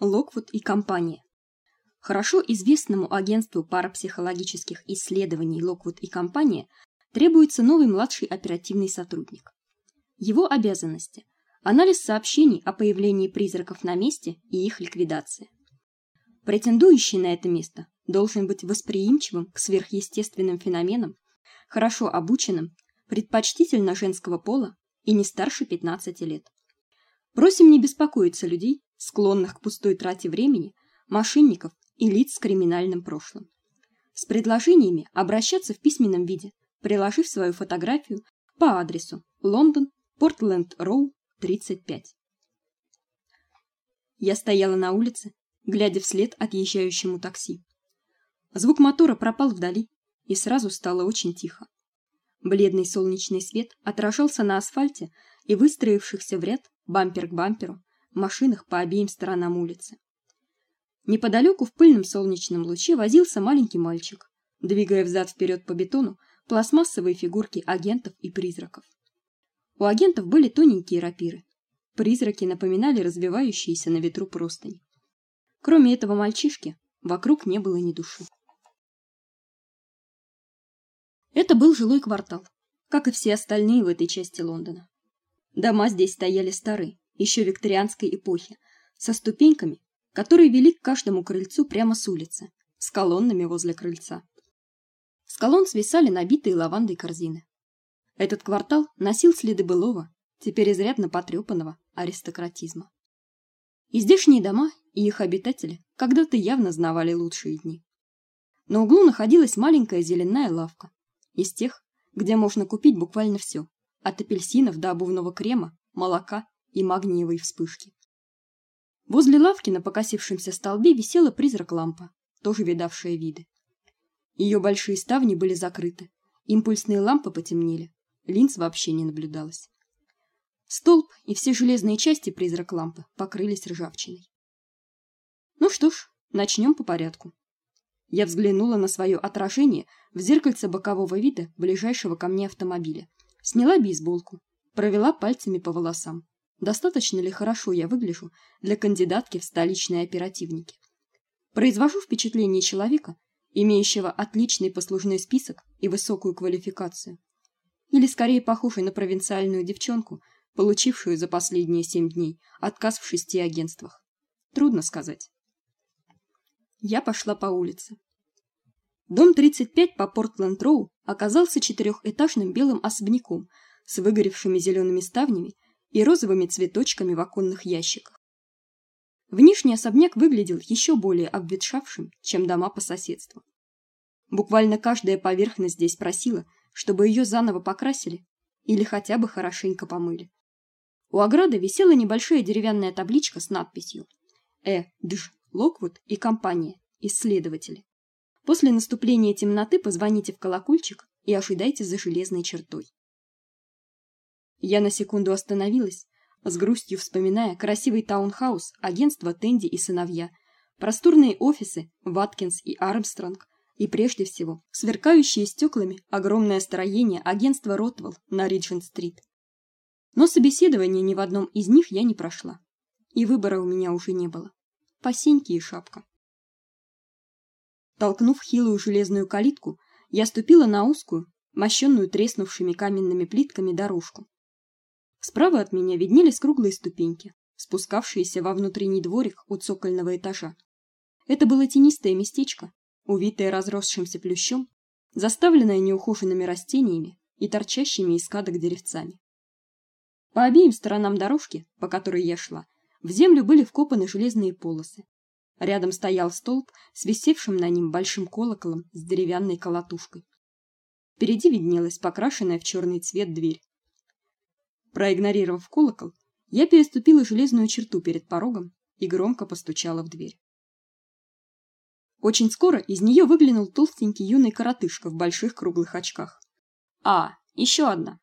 Локвуд и компания. Хорошо известному агентству парапсихологических исследований Локвуд и компания требуется новый младший оперативный сотрудник. Его обязанности анализ сообщений о появлении призраков на месте и их ликвидация. Претендующий на это место должен быть восприимчивым к сверхъестественным феноменам, хорошо обученным, предпочтительно женского пола и не старше 15 лет. Просим не беспокоиться людей, склонных к пустой трате времени, мошенников и лиц с криминальным прошлым. С предложениями обращаться в письменном виде, приложив свою фотографию по адресу Лондон, Портленд-Роу, 35. Я стояла на улице, глядя вслед отъезжающему такси. Звук мотора пропал вдали, и сразу стало очень тихо. Бледный солнечный свет отражался на асфальте и выстроившихся в ряд бампер к бамперу машинах по обеим сторонам улицы. Неподалеку в пыльном солнечном луче возился маленький мальчик, двигая взад вперед по бетону пластмассовые фигурки агентов и призраков. У агентов были тоненькие рапиры. Призраки напоминали развивающиеся на ветру простыни. Кроме этого мальчишки, вокруг не было ни души. Это был жилой квартал, как и все остальные в этой части Лондона. Дома здесь стояли старые, еще викторианской эпохи, со ступеньками, которые вели к каждому крыльцу прямо с улицы, с колоннами возле крыльца. С колонн свисали набитые лавандой корзины. Этот квартал носил следы былого, теперь изрядно потрепанного аристократизма. И здешние дома и их обитатели когда-то явно знавали лучшие дни. На углу находилась маленькая зеленая лавка, из тех, где можно купить буквально все, от апельсинов до обувного крема, молока и магниевой вспышки. Возле лавки на покосившемся столбе висела призрак-лампа, тоже видавшая виды. Ее большие ставни были закрыты, импульсные лампы потемнели, линз вообще не наблюдалось. Столб и все железные части призрак-лампы покрылись ржавчиной. Ну что ж, начнем по порядку. Я взглянула на свое отражение в зеркальце бокового вида ближайшего ко мне автомобиля, сняла бейсболку, провела пальцами по волосам. Достаточно ли хорошо я выгляжу для кандидатки в столичные оперативники? Произвожу впечатление человека, имеющего отличный послужной список и высокую квалификацию. Или скорее похожий на провинциальную девчонку, получившую за последние семь дней отказ в шести агентствах. Трудно сказать. Я пошла по улице. Дом 35 по Портленд-Роу оказался четырехэтажным белым особняком с выгоревшими зелеными ставнями и розовыми цветочками в оконных ящиках. Внешний особняк выглядел еще более обветшавшим, чем дома по соседству. Буквально каждая поверхность здесь просила, чтобы ее заново покрасили или хотя бы хорошенько помыли. У ограды висела небольшая деревянная табличка с надписью «Э. Дж. Локвуд и компания. Исследователи». После наступления темноты позвоните в колокольчик и ожидайте за железной чертой. Я на секунду остановилась, с грустью вспоминая красивый таунхаус агентства Тенди и сыновья, просторные офисы Ваткинс и Армстронг и прежде всего сверкающие стеклами огромное строение агентства Ротвелл на Риджент-стрит. Но собеседование ни в одном из них я не прошла, и выбора у меня уже не было. Посеньки и шапка. Толкнув хилую железную калитку, я ступила на узкую, мощенную треснувшими каменными плитками дорожку. Справа от меня виднелись круглые ступеньки, спускавшиеся во внутренний дворик у цокольного этажа. Это было тенистое местечко, увитое разросшимся плющом, заставленное неухоженными растениями и торчащими из кадок деревцами. По обеим сторонам дорожки, по которой я шла, в землю были вкопаны железные полосы. Рядом стоял столб с висевшим на нем большим колоколом с деревянной колотушкой. Впереди виднелась покрашенная в черный цвет дверь. Проигнорировав колокол, я переступила железную черту перед порогом и громко постучала в дверь. Очень скоро из нее выглянул толстенький юный коротышка в больших круглых очках. "А, еще одна",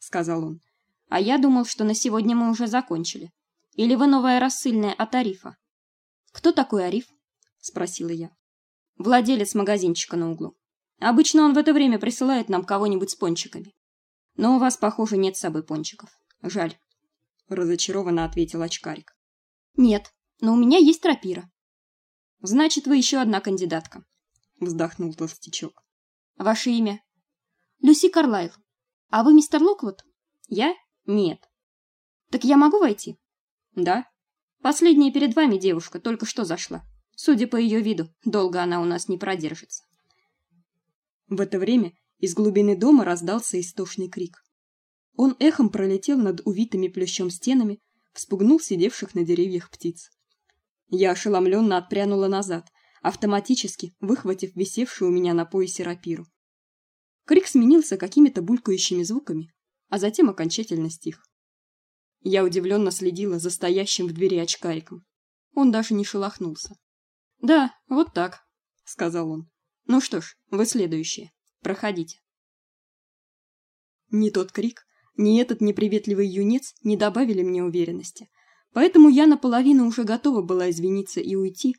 сказал он. "А я думал, что на сегодня мы уже закончили. Или вы новая рассыльная от Арифа?" "Кто такой Ариф?" спросила я. "Владелец магазинчика на углу. Обычно он в это время присылает нам кого-нибудь с пончиками. Но у вас, похоже, нет с собой пончиков. Жаль, разочарованно ответил очкарик. Нет, но у меня есть рапира. Значит, вы еще одна кандидатка, вздохнул толстячок. Ваше имя? Люси Карлайл. А вы мистер Локвуд? Я? Нет. Так я могу войти? Да. Последняя перед вами девушка только что зашла. Судя по ее виду, долго она у нас не продержится. В это время из глубины дома раздался истошный крик. Он эхом пролетел над увитыми плющом стенами, вспугнул сидевших на деревьях птиц. Я ошеломленно отпрянула назад, автоматически выхватив висевшую у меня на поясе рапиру. Крик сменился какими-то булькающими звуками, а затем окончательно стих. Я удивленно следила за стоящим в двери очкариком. Он даже не шелохнулся. "Да, вот так", сказал он. "Ну что ж, вы следующие. Проходите". Ни тот крик, ни этот неприветливый юнец не добавили мне уверенности. Поэтому я наполовину уже готова была извиниться и уйти,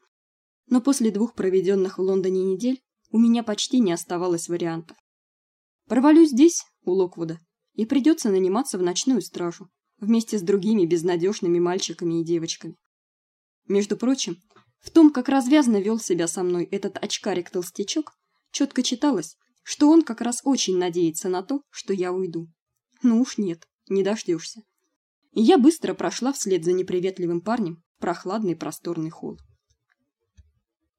но после двух проведенных в Лондоне недель у меня почти не оставалось вариантов. Провалюсь здесь, у Локвуда, и придется наниматься в ночную стражу вместе с другими безнадежными мальчиками и девочками. Между прочим, в том, как развязно вел себя со мной этот очкарик-толстячок, четко читалось, что он как раз очень надеется на то, что я уйду. Ну уж нет, не дождешься. Я быстро прошла вслед за неприветливым парнем в прохладный просторный холл.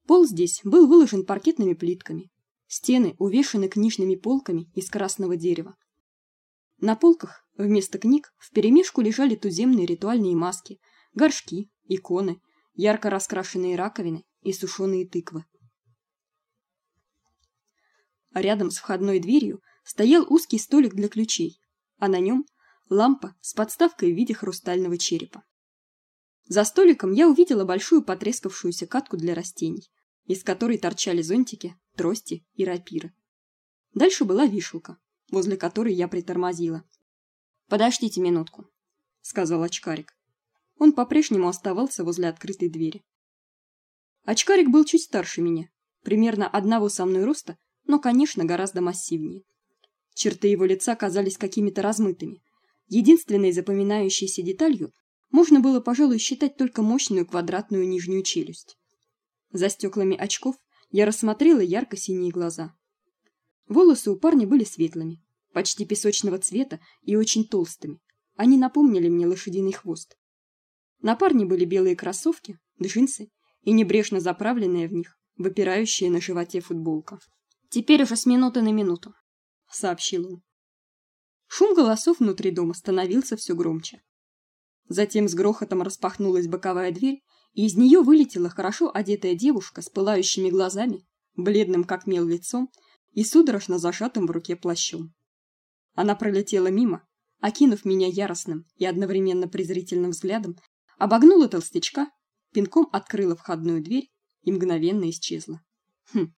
Пол здесь был выложен паркетными плитками. Стены увешаны книжными полками из красного дерева. На полках вместо книг вперемешку лежали туземные ритуальные маски, горшки, иконы, ярко раскрашенные раковины и сушеные тыквы. А рядом с входной дверью стоял узкий столик для ключей, а на нем лампа с подставкой в виде хрустального черепа. За столиком я увидела большую потрескавшуюся катку для растений, из которой торчали зонтики, трости и рапиры. Дальше была вишалка, возле которой я притормозила. Подождите минутку, сказал очкарик. Он по-прежнему оставался возле открытой двери. Очкарик был чуть старше меня, примерно одного со мной роста, но, конечно, гораздо массивнее. Черты его лица казались какими-то размытыми. Единственной запоминающейся деталью можно было, пожалуй, считать только мощную квадратную нижнюю челюсть. За стеклами очков я рассмотрела ярко-синие глаза. Волосы у парня были светлыми, почти песочного цвета и очень толстыми. Они напомнили мне лошадиный хвост. На парне были белые кроссовки, джинсы и небрежно заправленная в них выпирающая на животе футболка. Теперь уже с минуты на минуту, сообщил он. Шум голосов внутри дома становился все громче. Затем с грохотом распахнулась боковая дверь, и из нее вылетела хорошо одетая девушка с пылающими глазами, бледным как мел лицом и судорожно зажатым в руке плащом. Она пролетела мимо, окинув меня яростным и одновременно презрительным взглядом, обогнула толстячка, пинком открыла входную дверь и мгновенно исчезла. Хм.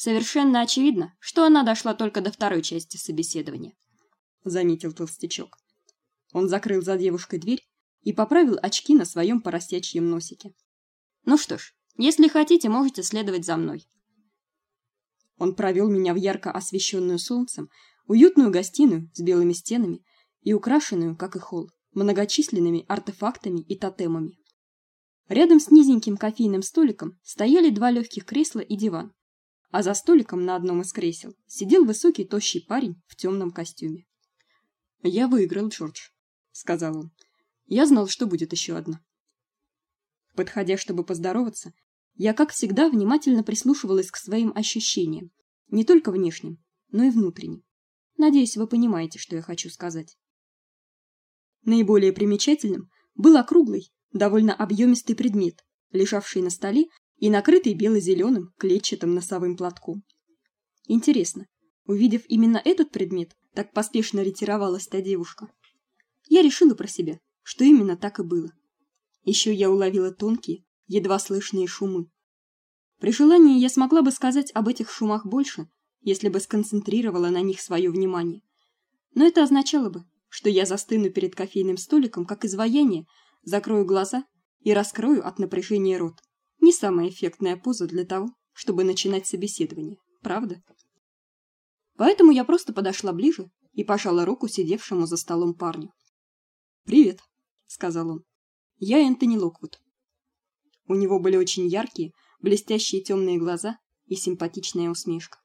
Совершенно очевидно, что она дошла только до второй части собеседования, заметил толстячок. Он закрыл за девушкой дверь и поправил очки на своем поросячьем носике. Ну что ж, если хотите, можете следовать за мной. Он провел меня в ярко освещенную солнцем уютную гостиную с белыми стенами и украшенную, как и холл, многочисленными артефактами и тотемами. Рядом с низеньким кофейным столиком стояли два легких кресла и диван а за столиком на одном из кресел сидел высокий тощий парень в темном костюме. "Я выиграл, Джордж", сказал он. "Я знал, что будет еще одна". Подходя, чтобы поздороваться, я, как всегда, внимательно прислушивалась к своим ощущениям, не только внешним, но и внутренним. Надеюсь, вы понимаете, что я хочу сказать. Наиболее примечательным был округлый, довольно объемистый предмет, лежавший на столе и накрытый бело-зеленым клетчатым носовым платком. Интересно, увидев именно этот предмет, так поспешно ретировалась та девушка. Я решила про себя, что именно так и было. Еще я уловила тонкие, едва слышные шумы. При желании я смогла бы сказать об этих шумах больше, если бы сконцентрировала на них свое внимание. Но это означало бы, что я застыну перед кофейным столиком как изваяние, закрою глаза и раскрою от напряжения рот. Не самая эффектная поза для того, чтобы начинать собеседование, правда? Поэтому я просто подошла ближе и пожала руку сидевшему за столом парню. "Привет", сказал он. "Я Энтони Локвуд". У него были очень яркие, блестящие темные глаза и симпатичная усмешка.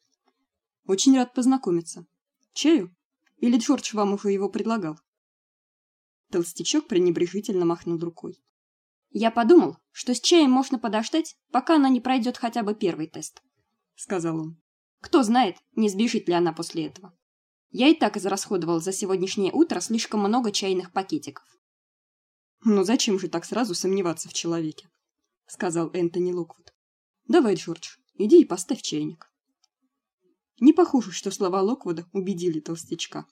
Очень рад познакомиться. Чаю? Или Джордж вам его предлагал? Толстячок пренебрежительно махнул рукой. Я подумал, что с чаем можно подождать, пока она не пройдет хотя бы первый тест, сказал он. Кто знает, не сбежит ли она после этого. Я и так израсходовал за сегодняшнее утро слишком много чайных пакетиков. Но зачем же так сразу сомневаться в человеке, сказал Энтони Локвуд. Давай, Джордж, иди и поставь чайник. Не похоже, что слова Локвуда убедили толстячка.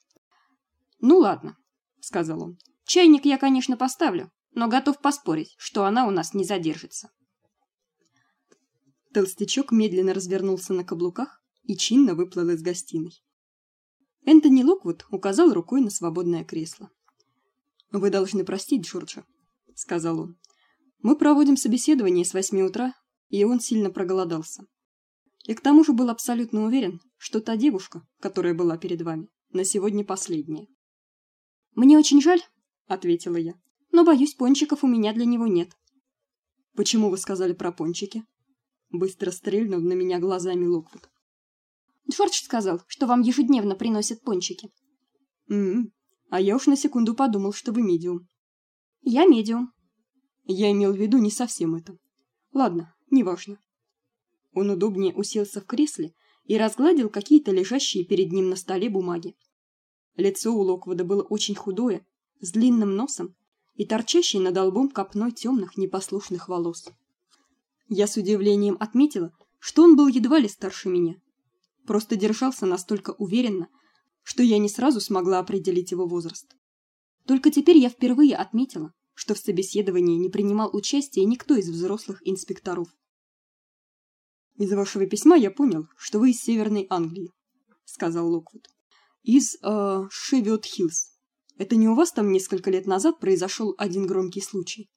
Ну ладно, сказал он. Чайник я, конечно, поставлю, но готов поспорить, что она у нас не задержится. Толстячок медленно развернулся на каблуках и чинно выплыл из гостиной. Энтони Локвуд указал рукой на свободное кресло. Вы должны простить Джорджа, сказал он. Мы проводим собеседование с восьми утра, и он сильно проголодался. И к тому же был абсолютно уверен, что та девушка, которая была перед вами, на сегодня последняя. Мне очень жаль, ответила я. Но боюсь, пончиков у меня для него нет. Почему вы сказали про пончики? Быстро стрельнул на меня глазами Локвуд. Джордж сказал, что вам ежедневно приносят пончики. М-м. А я уж на секунду подумал, что вы медиум. Я медиум. Я имел в виду не совсем это. Ладно, неважно. Он удобнее уселся в кресле и разгладил какие-то лежащие перед ним на столе бумаги. Лицо у Локвуда было очень худое, с длинным носом и торчащей над лбом копной темных непослушных волос. Я с удивлением отметила, что он был едва ли старше меня. Просто держался настолько уверенно, что я не сразу смогла определить его возраст. Только теперь я впервые отметила, что в собеседовании не принимал участия никто из взрослых инспекторов. Из вашего письма я понял, что вы из Северной Англии, сказал Локвуд. Из э Шевет-Хиллз. Это не у вас там несколько лет назад произошел один громкий случай?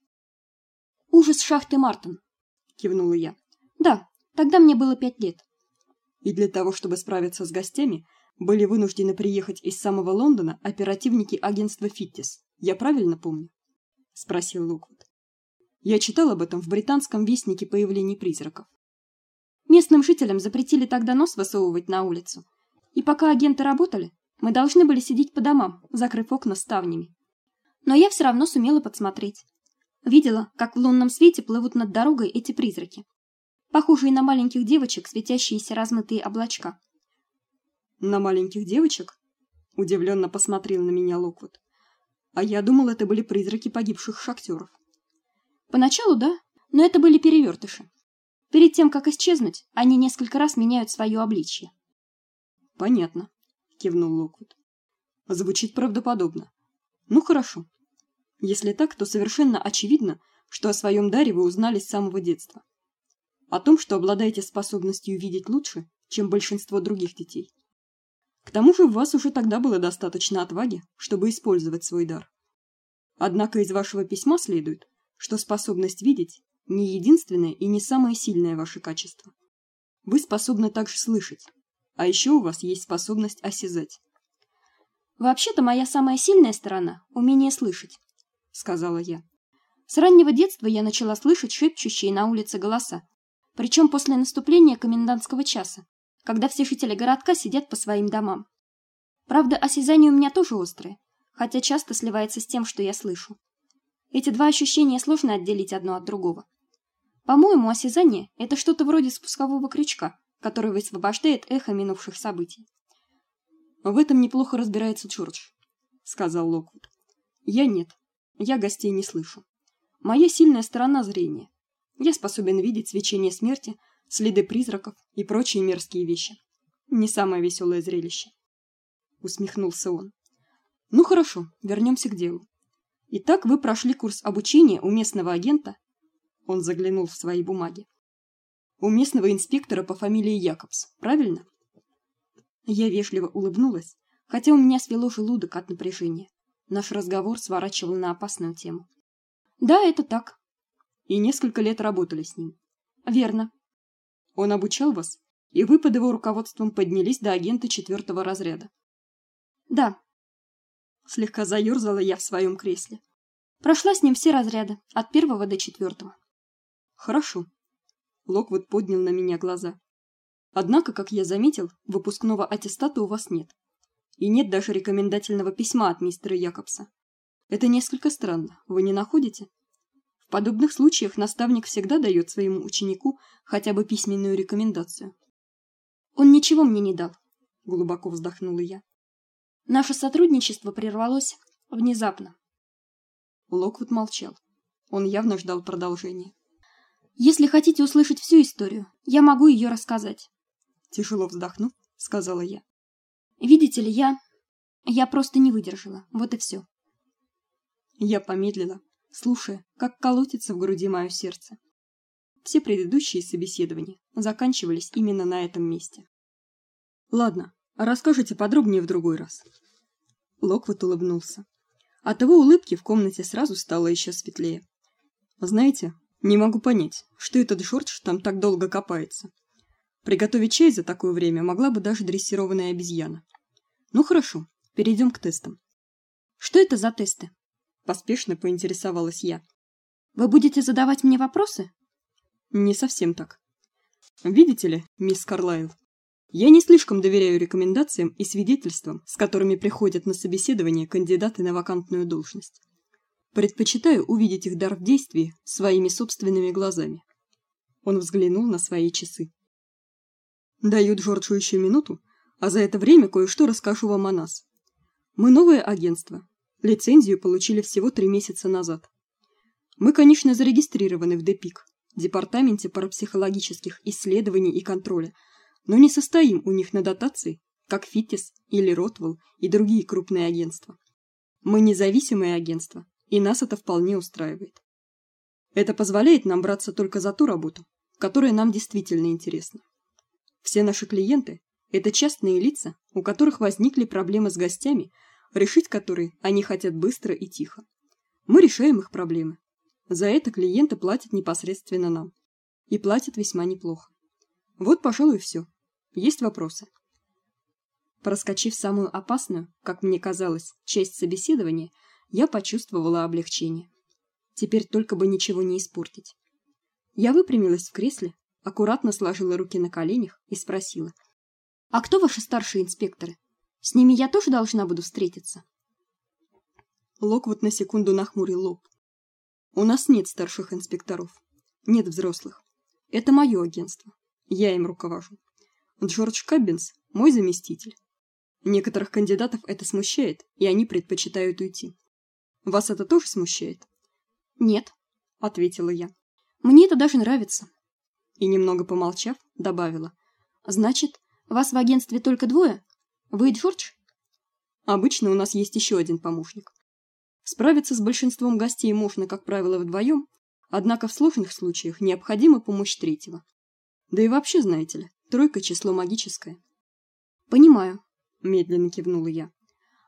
Ужас шахты Мартин, кивнула я. Да, тогда мне было пять лет. И для того, чтобы справиться с гостями, были вынуждены приехать из самого Лондона оперативники агентства Фиттис. Я правильно помню? спросил Луквуд. Я читал об этом в британском вестнике появлений призраков. Местным жителям запретили тогда нос высовывать на улицу. И пока агенты работали, мы должны были сидеть по домам, закрыв окна ставнями. Но я все равно сумела подсмотреть. Видела, как в лунном свете плывут над дорогой эти призраки, похожие на маленьких девочек, светящиеся размытые облачка. На маленьких девочек? удивленно посмотрел на меня Локвуд. А я думал, это были призраки погибших шахтеров. Поначалу да, но это были перевертыши. Перед тем как исчезнуть, они несколько раз меняют свое обличье. Понятно, кивнул Локвуд. Звучит правдоподобно. Ну хорошо. Если так, то совершенно очевидно, что о своем даре вы узнали с самого детства. О том, что обладаете способностью видеть лучше, чем большинство других детей. К тому же у вас уже тогда было достаточно отваги, чтобы использовать свой дар. Однако из вашего письма следует, что способность видеть не единственное и не самое сильное ваше качество. Вы способны также слышать, а еще у вас есть способность осязать. Вообще-то моя самая сильная сторона умение слышать, сказала я. С раннего детства я начала слышать шепчущие на улице голоса, причем после наступления комендантского часа, когда все жители городка сидят по своим домам. Правда, осязание у меня тоже острое, хотя часто сливается с тем, что я слышу. Эти два ощущения сложно отделить одно от другого. По-моему, осязание это что-то вроде спускового крючка, который высвобождает эхо минувших событий. В этом неплохо разбирается Джордж, сказал Локвуд. Я нет. Я гостей не слышу. Моя сильная сторона зрение. Я способен видеть свечение смерти, следы призраков и прочие мерзкие вещи. Не самое веселое зрелище, усмехнулся он. Ну хорошо, вернемся к делу. Итак, вы прошли курс обучения у местного агента он заглянул в свои бумаги. У местного инспектора по фамилии Якобс, правильно? Я вежливо улыбнулась, хотя у меня свело желудок от напряжения. Наш разговор сворачивал на опасную тему. Да, это так. И несколько лет работали с ним. Верно. Он обучал вас, и вы под его руководством поднялись до агента четвертого разряда. Да. Слегка заерзала я в своем кресле. Прошла с ним все разряды, от первого до четвертого. Хорошо. Локвуд поднял на меня глаза. Однако, как я заметил, выпускного аттестата у вас нет. И нет даже рекомендательного письма от мистера Якобса. Это несколько странно, вы не находите? В подобных случаях наставник всегда дает своему ученику хотя бы письменную рекомендацию. Он ничего мне не дал, глубоко вздохнула я. Наше сотрудничество прервалось внезапно. Локвуд молчал. Он явно ждал продолжения. Если хотите услышать всю историю, я могу ее рассказать. Тяжело вздохнув, сказала я. Видите ли, я я просто не выдержала. Вот и все. Я помедлила, слушая, как колотится в груди мое сердце. Все предыдущие собеседования заканчивались именно на этом месте. Ладно, расскажите подробнее в другой раз. Локвуд улыбнулся. От его улыбки в комнате сразу стало еще светлее. Знаете, не могу понять, что этот Джордж там так долго копается. Приготовить чай за такое время могла бы даже дрессированная обезьяна. Ну хорошо, перейдем к тестам. Что это за тесты? поспешно поинтересовалась я. Вы будете задавать мне вопросы? Не совсем так. Видите ли, мисс Карлайл, я не слишком доверяю рекомендациям и свидетельствам, с которыми приходят на собеседование кандидаты на вакантную должность. Предпочитаю увидеть их дар в действии своими собственными глазами. Он взглянул на свои часы. Даю Джорджу еще минуту, а за это время кое-что расскажу вам о нас. Мы новое агентство. Лицензию получили всего три месяца назад. Мы, конечно, зарегистрированы в ДПИК, Департаменте парапсихологических исследований и контроля, но не состоим у них на дотации, как Фитис или Ротвелл и другие крупные агентства. Мы независимое агентство, и нас это вполне устраивает. Это позволяет нам браться только за ту работу, которая нам действительно интересна. Все наши клиенты это частные лица, у которых возникли проблемы с гостями, решить которые они хотят быстро и тихо. Мы решаем их проблемы. За это клиенты платят непосредственно нам. И платят весьма неплохо. Вот, пожалуй, все. Есть вопросы? Проскочив самую опасную, как мне казалось, часть собеседования, я почувствовала облегчение. Теперь только бы ничего не испортить. Я выпрямилась в кресле, аккуратно сложила руки на коленях и спросила: "А кто ваши старшие инспекторы? С ними я тоже должна буду встретиться?" Локвуд на секунду нахмурил лоб. У нас нет старших инспекторов. Нет взрослых. Это мое агентство. Я им руковожу. Джордж Каббинс мой заместитель. Некоторых кандидатов это смущает, и они предпочитают уйти. Вас это тоже смущает? Нет, ответила я. Мне это даже нравится. И немного помолчав, добавила: Значит, вас в агентстве только двое? Вы и Джордж? Обычно у нас есть еще один помощник. Справиться с большинством гостей можно, как правило, вдвоем, однако в сложных случаях необходима помощь третьего. Да и вообще, знаете ли, тройка число магическое. Понимаю, медленно кивнула я.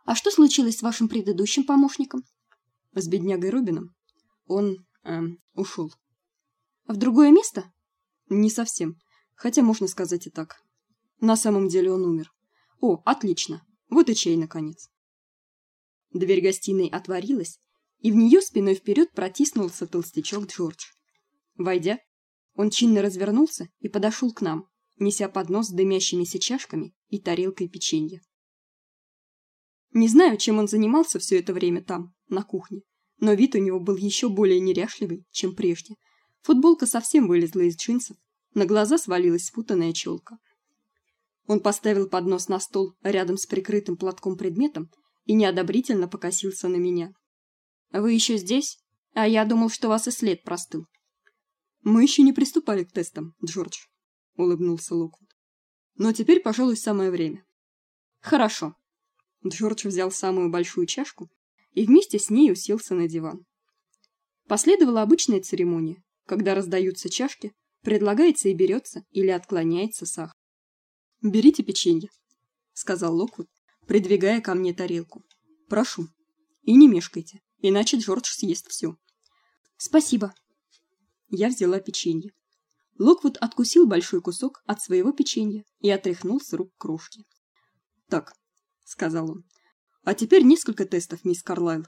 А что случилось с вашим предыдущим помощником? С беднягой Робином. Он эм, ушел. В другое место? Не совсем, хотя можно сказать и так. На самом деле он умер. О, отлично. Вот и чай наконец. Дверь гостиной отворилась, и в нее спиной вперед протиснулся толстячок Джордж. Войдя, он чинно развернулся и подошел к нам, неся поднос с дымящимися чашками и тарелкой печенья. Не знаю, чем он занимался все это время там, на кухне, но вид у него был еще более неряшливый, чем прежде. Футболка совсем вылезла из джинсов, на глаза свалилась спутанная челка. Он поставил поднос на стол рядом с прикрытым платком предметом и неодобрительно покосился на меня. Вы еще здесь? А я думал, что вас и след простыл. Мы еще не приступали к тестам, Джордж, улыбнулся Локвуд. Но теперь, пожалуй, самое время. Хорошо. Джордж взял самую большую чашку и вместе с ней уселся на диван. Последовала обычная церемония, когда раздаются чашки, предлагается и берется или отклоняется сахар. Берите печенье, сказал Локвуд, придвигая ко мне тарелку. Прошу. И не мешкайте, иначе Джордж съест все. Спасибо. Я взяла печенье. Локвуд откусил большой кусок от своего печенья и отряхнул с рук крошки. Так, сказал он. А теперь несколько тестов, мисс Карлайл.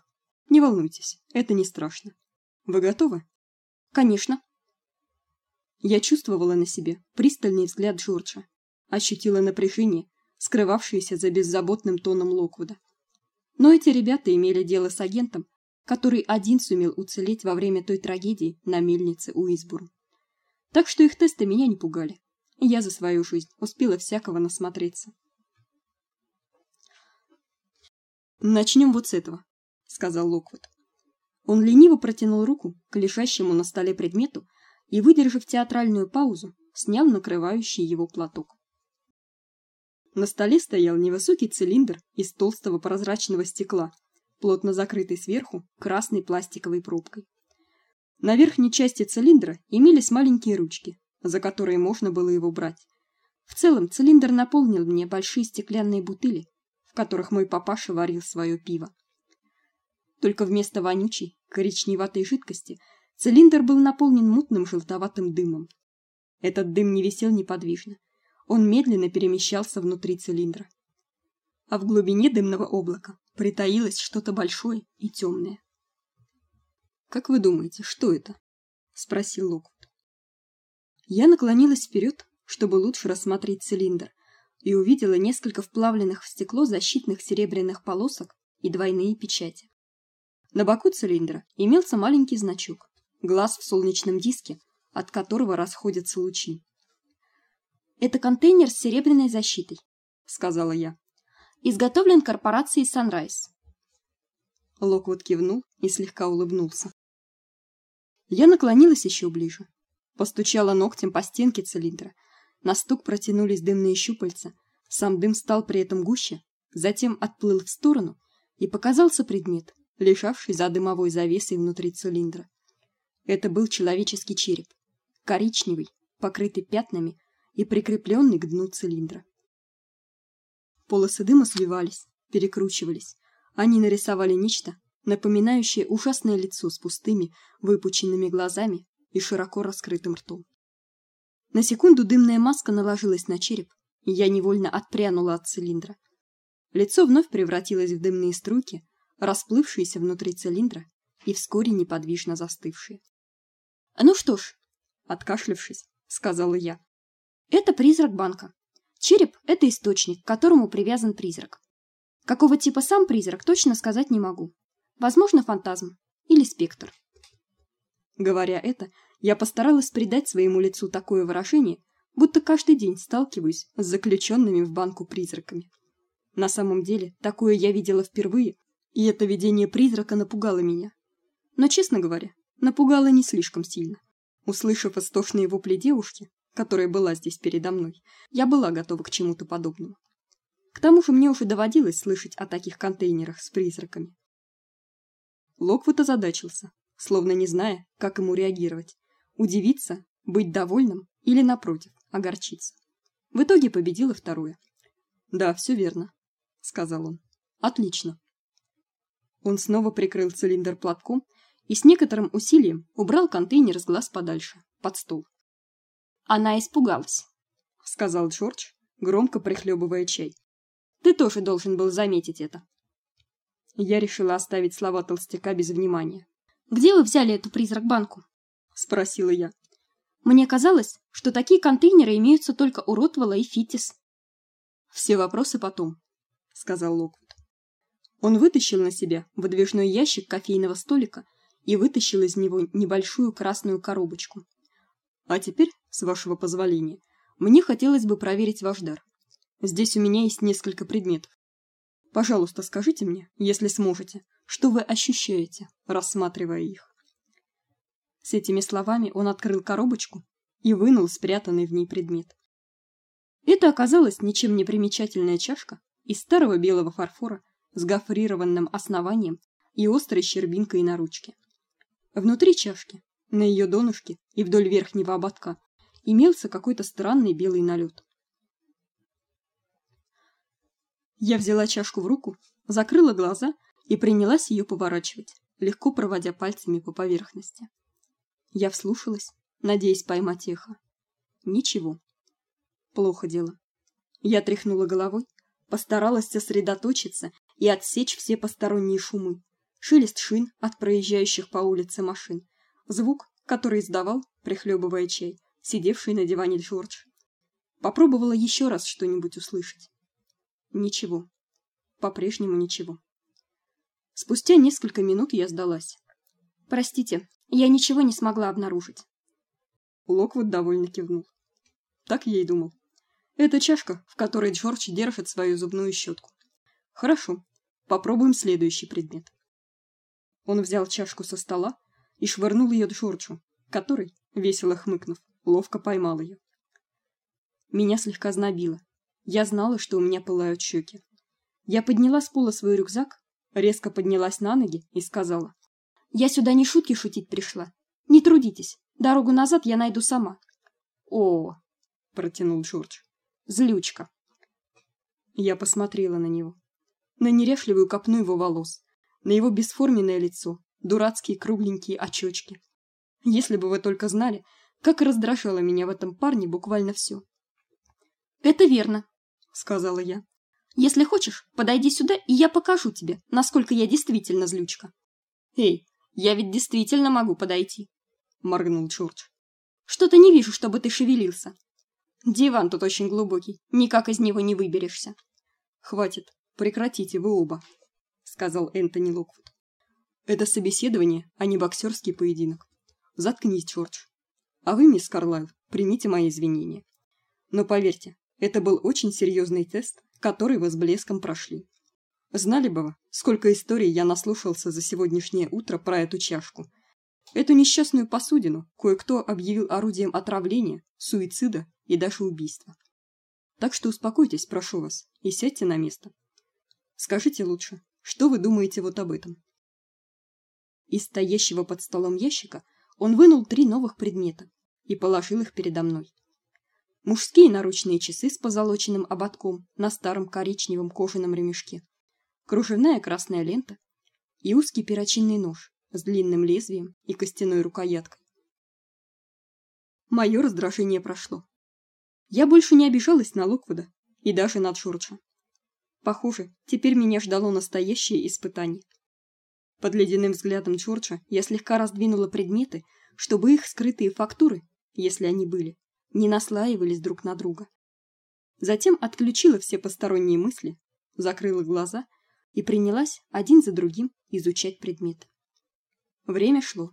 Не волнуйтесь, это не страшно. Вы готовы? Конечно. Я чувствовала на себе пристальный взгляд Джорджа, ощутила напряжение, скрывавшееся за беззаботным тоном Локвуда. Но эти ребята имели дело с агентом, который один сумел уцелеть во время той трагедии на мельнице Уизбурн. Так что их тесты меня не пугали. Я за свою жизнь успела всякого насмотреться. Начнем вот с этого, сказал Локвуд. Он лениво протянул руку к лежащему на столе предмету и, выдержав театральную паузу, снял накрывающий его платок. На столе стоял невысокий цилиндр из толстого прозрачного стекла, плотно закрытый сверху красной пластиковой пробкой. На верхней части цилиндра имелись маленькие ручки, за которые можно было его брать. В целом цилиндр наполнил мне большие стеклянные бутыли, которых мой папаша варил свое пиво. Только вместо вонючей коричневатой жидкости цилиндр был наполнен мутным желтоватым дымом. Этот дым не висел неподвижно. Он медленно перемещался внутри цилиндра. А в глубине дымного облака притаилось что-то большое и темное. Как вы думаете, что это? спросил Локвуд. Я наклонилась вперед, чтобы лучше рассмотреть цилиндр, и увидела несколько вплавленных в стекло защитных серебряных полосок и двойные печати. На боку цилиндра имелся маленький значок глаз в солнечном диске, от которого расходятся лучи. Это контейнер с серебряной защитой, сказала я. Изготовлен корпорацией Sunrise. Локвуд кивнул и слегка улыбнулся. Я наклонилась еще ближе, постучала ногтем по стенке цилиндра. На стук протянулись дымные щупальца. Сам дым стал при этом гуще, затем отплыл в сторону, и показался предмет, лежавший за дымовой завесой внутри цилиндра. Это был человеческий череп, коричневый, покрытый пятнами и прикрепленный к дну цилиндра. Полосы дыма сливались, перекручивались. Они нарисовали нечто, напоминающее ужасное лицо с пустыми, выпученными глазами и широко раскрытым ртом. На секунду дымная маска наложилась на череп, и я невольно отпрянула от цилиндра. Лицо вновь превратилось в дымные струйки, расплывшиеся внутри цилиндра и вскоре неподвижно застывшие. "Ну что ж", откашлявшись, сказала я. "Это призрак банка. Череп это источник, к которому привязан призрак. Какого типа сам призрак, точно сказать не могу. Возможно, фантазм или спектр. Говоря это, я постаралась придать своему лицу такое выражение, будто каждый день сталкиваюсь с заключенными в банку призраками. На самом деле, такое я видела впервые, и это видение призрака напугало меня. Но, честно говоря, напугало не слишком сильно. Услышав истошные вопли девушки, которая была здесь передо мной, я была готова к чему-то подобному. К тому же мне уже доводилось слышать о таких контейнерах с призраками. Локвуд озадачился, словно не зная, как ему реагировать: удивиться, быть довольным или напротив, огорчиться. В итоге победило второе. "Да, все верно", сказал он. "Отлично". Он снова прикрыл цилиндр платком и с некоторым усилием убрал контейнер с глаз подальше, под стол. Она испугалась, сказал Джордж, громко прихлебывая чай. Ты тоже должен был заметить это. Я решила оставить слова толстяка без внимания. Где вы взяли эту призрак-банку? Спросила я. Мне казалось, что такие контейнеры имеются только у Ротвелла и Фитис. Все вопросы потом, сказал Локвуд. Он вытащил на себя выдвижной ящик кофейного столика и вытащил из него небольшую красную коробочку. А теперь, с вашего позволения, мне хотелось бы проверить ваш дар. Здесь у меня есть несколько предметов. Пожалуйста, скажите мне, если сможете, что вы ощущаете, рассматривая их. С этими словами он открыл коробочку и вынул спрятанный в ней предмет. Это оказалась ничем не примечательная чашка из старого белого фарфора с гофрированным основанием и острой щербинкой на ручке. Внутри чашки, на ее донышке и вдоль верхнего ободка имелся какой-то странный белый налет. Я взяла чашку в руку, закрыла глаза и принялась ее поворачивать, легко проводя пальцами по поверхности. Я вслушалась, надеясь поймать эхо. Ничего. Плохо дело. Я тряхнула головой, постаралась сосредоточиться и отсечь все посторонние шумы. Шелест шин от проезжающих по улице машин, звук, который издавал, прихлебывая чай, сидевший на диване Джордж. Попробовала еще раз что-нибудь услышать. Ничего. По-прежнему ничего. Спустя несколько минут я сдалась. Простите, я ничего не смогла обнаружить. Локвуд довольно кивнул. Так я и думал. Это чашка, в которой Джордж держит свою зубную щетку. Хорошо. Попробуем следующий предмет. Он взял чашку со стола и швырнул ее Джорджу, который, весело хмыкнув, ловко поймал ее. Меня слегка знобило. Я знала, что у меня пылают щеки. Я подняла с пола свой рюкзак, резко поднялась на ноги и сказала: "Я сюда не шутки шутить пришла. Не трудитесь. Дорогу назад я найду сама". "О", протянул Джордж. "Злючка". Я посмотрела на него, на нерешливую копну его волос, на его бесформенное лицо, дурацкие кругленькие очечки. Если бы вы только знали, как раздражало меня в этом парне буквально все. Это верно, сказала я. Если хочешь, подойди сюда, и я покажу тебе, насколько я действительно злючка. Эй, я ведь действительно могу подойти, моргнул Джордж. Что-то не вижу, чтобы ты шевелился. Диван тут очень глубокий, никак из него не выберешься. Хватит, прекратите вы оба, сказал Энтони Локвуд. Это собеседование, а не боксерский поединок. Заткнись, Джордж. А вы, мисс Карлайл, примите мои извинения. Но поверьте, это был очень серьезный тест, который вы с блеском прошли. Знали бы вы, сколько историй я наслушался за сегодняшнее утро про эту чашку. Эту несчастную посудину кое-кто объявил орудием отравления, суицида и даже убийства. Так что успокойтесь, прошу вас, и сядьте на место. Скажите лучше, что вы думаете вот об этом? Из стоящего под столом ящика он вынул три новых предмета и положил их передо мной мужские наручные часы с позолоченным ободком на старом коричневом кожаном ремешке, кружевная красная лента и узкий перочинный нож с длинным лезвием и костяной рукояткой. Мое раздражение прошло. Я больше не обижалась на Локвуда и даже на Джорджа. Похоже, теперь меня ждало настоящее испытание. Под ледяным взглядом Джорджа я слегка раздвинула предметы, чтобы их скрытые фактуры, если они были, не наслаивались друг на друга. Затем отключила все посторонние мысли, закрыла глаза и принялась один за другим изучать предметы. Время шло.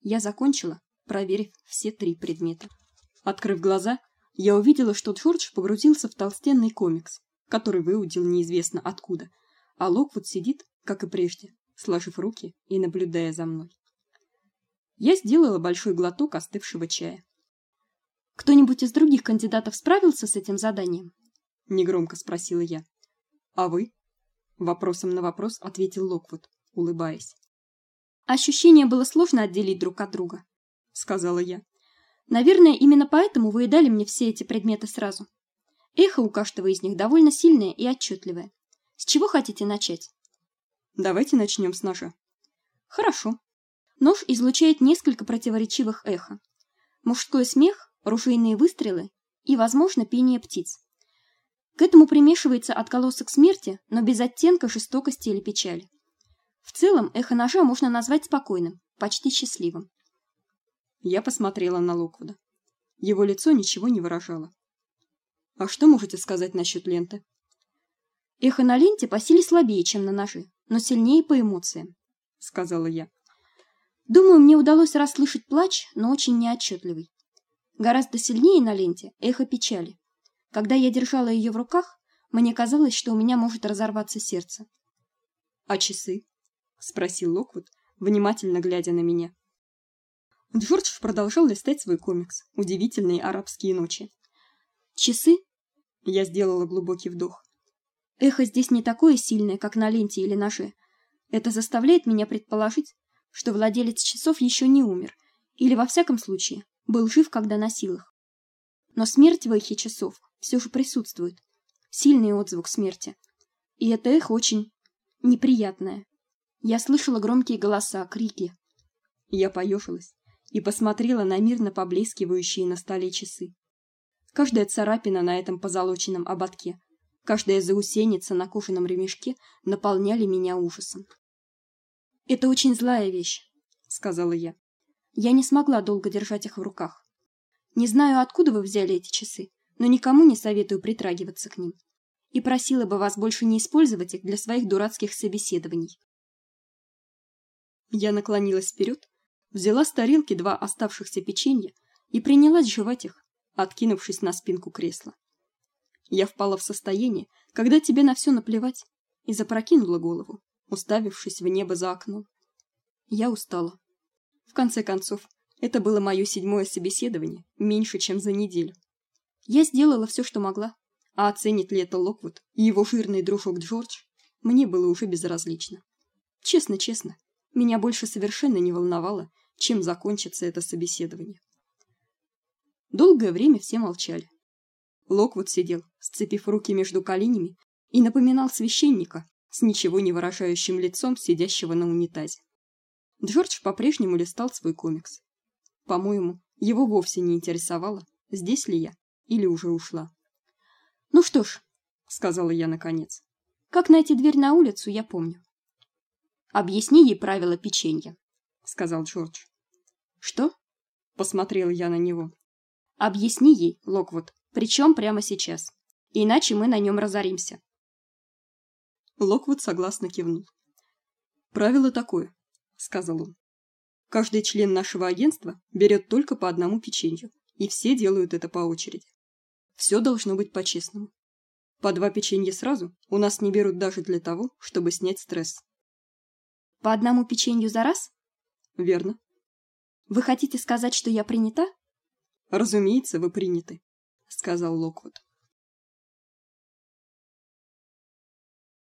Я закончила, проверив все три предмета. Открыв глаза, я увидела, что Джордж погрузился в толстенный комикс, который выудил неизвестно откуда, а Локвуд сидит, как и прежде, сложив руки и наблюдая за мной. Я сделала большой глоток остывшего чая. Кто-нибудь из других кандидатов справился с этим заданием? негромко спросила я. А вы? Вопросом на вопрос ответил Локвуд, улыбаясь. Ощущение было сложно отделить друг от друга, сказала я. Наверное, именно поэтому вы и дали мне все эти предметы сразу. Эхо у каждого из них довольно сильное и отчетливое. С чего хотите начать? Давайте начнем с ножа. Хорошо. Нож излучает несколько противоречивых эхо. Мужской смех, ружейные выстрелы и, возможно, пение птиц. К этому примешивается отголосок смерти, но без оттенка жестокости или печали. В целом, эхо ножа можно назвать спокойным, почти счастливым. Я посмотрела на Локвуда. Его лицо ничего не выражало. А что можете сказать насчет ленты? Эхо на ленте по силе слабее, чем на ноже, но сильнее по эмоциям, сказала я. Думаю, мне удалось расслышать плач, но очень неотчетливый. Гораздо сильнее на ленте эхо печали. Когда я держала ее в руках, мне казалось, что у меня может разорваться сердце. А часы? спросил Локвуд, внимательно глядя на меня. Джордж продолжал листать свой комикс Удивительные арабские ночи. Часы? Я сделала глубокий вдох. Эхо здесь не такое сильное, как на ленте или ноже. Это заставляет меня предположить, что владелец часов еще не умер, или во всяком случае был жив, когда носил их. Но смерть в эхе часов все же присутствует. Сильный отзвук смерти. И это эхо очень неприятное. Я слышала громкие голоса, крики. Я поежилась и посмотрела на мирно поблескивающие на столе часы. Каждая царапина на этом позолоченном ободке, каждая заусеница на кожаном ремешке наполняли меня ужасом. Это очень злая вещь, сказала я. Я не смогла долго держать их в руках. Не знаю, откуда вы взяли эти часы, но никому не советую притрагиваться к ним. И просила бы вас больше не использовать их для своих дурацких собеседований. Я наклонилась вперед, взяла с тарелки два оставшихся печенья и принялась жевать их, откинувшись на спинку кресла. Я впала в состояние, когда тебе на все наплевать, и запрокинула голову, уставившись в небо за окном. Я устала. В конце концов, это было мое седьмое собеседование, меньше, чем за неделю. Я сделала все, что могла, а оценит ли это Локвуд и его жирный дружок Джордж, мне было уже безразлично. Честно-честно, меня больше совершенно не волновало, чем закончится это собеседование. Долгое время все молчали. Локвуд сидел, сцепив руки между коленями, и напоминал священника с ничего не выражающим лицом, сидящего на унитазе. Джордж по-прежнему листал свой комикс. По-моему, его вовсе не интересовало, здесь ли я или уже ушла. Ну что ж, сказала я наконец. Как найти дверь на улицу, я помню. Объясни ей правила печенья, сказал Джордж. Что? посмотрел я на него. Объясни ей, Локвуд, причем прямо сейчас. Иначе мы на нем разоримся. Локвуд согласно кивнул. Правило такое, сказал он. Каждый член нашего агентства берет только по одному печенью, и все делают это по очереди. Все должно быть по-честному. По два печенья сразу у нас не берут даже для того, чтобы снять стресс. По одному печенью за раз? Верно. Вы хотите сказать, что я принята? Разумеется, вы приняты, сказал Локвуд.